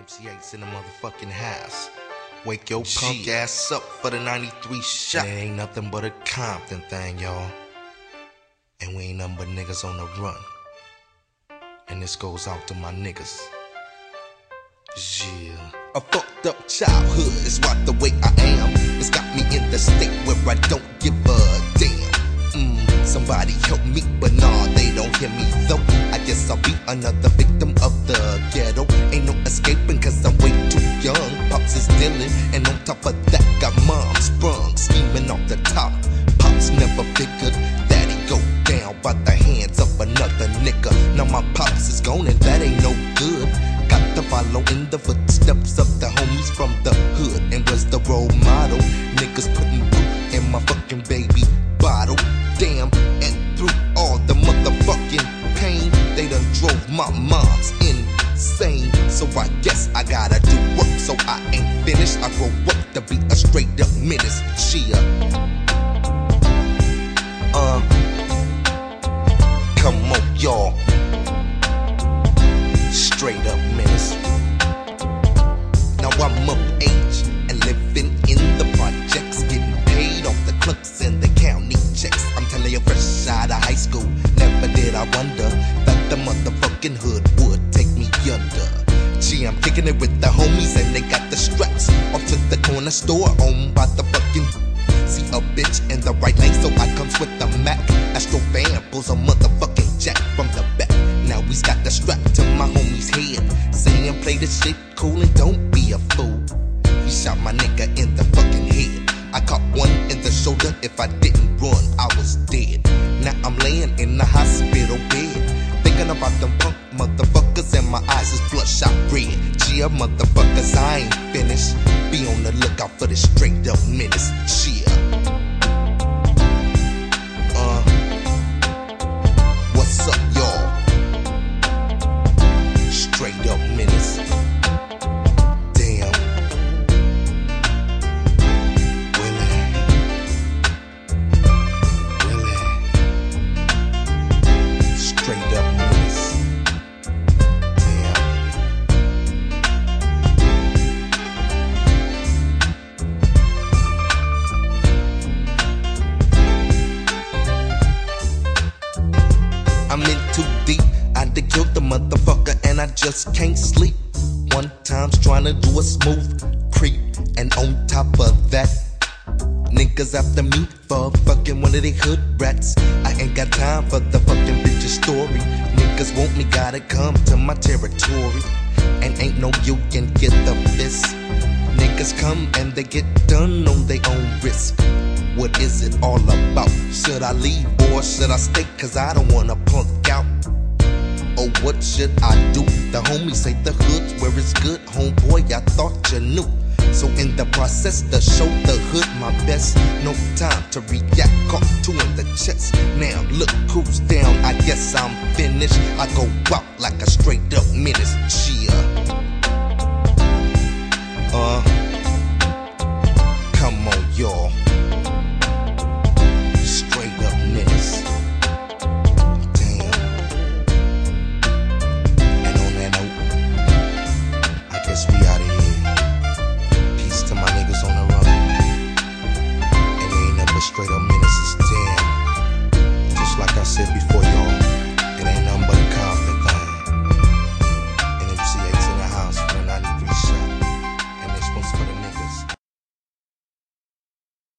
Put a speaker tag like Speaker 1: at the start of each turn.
Speaker 1: MC Eiht's in the motherfucking house. Wake your punk ass up for the 93 shot. It ain't nothing but a Compton thing, y'all. And we ain't nothing but niggas on the run. And this goes out to my niggas. Yeah. A fucked up childhood is what the way I am. It's got me in the state where I don't give a damn. Mm, somebody help me, but nah, they don't hear me though. I guess I'll be another victim of the ghetto. That he go down by the hands of another nigga. Now my pops is gone, and that ain't no good. Got to follow in the footsteps of the homies from store owned by the fucking. See a bitch in the right lane, so I comes with the Mac. Astro van pulls a motherfucking jack from the back. Now he's got the strap to my homie's head, saying play the shit cool and don't be a fool. He shot my nigga in the fucking head. I caught one in the shoulder. If I didn't run, I was dead. Now I'm laying in the hospital bed, thinking about them punk motherfuckers, and my eyes is bloodshot red. Geeyah motherfuckers, I ain't finished. Be out for the straight up menace. Geeyah. Uh, what's up, too deep. I done killed the motherfucker and I just can't sleep. One time's trying to do a smooth creep, and on top of that, niggas after me for fucking one of they hood rats. I ain't got time for the fucking bitch's story. Niggas want me, gotta come to my territory. And ain't no you can get the fist. Niggas come and they get done on their own risk. What is it all about? Should I leave or should I stay? Cause I don't wanna punk what should I do? The homies say the hood's where it's good. Homeboy, I thought you knew. So in the process to show the hood my best, no time to react. Caught two in the chest. Now look who's down. I guess I'm finished. I go out like a straight up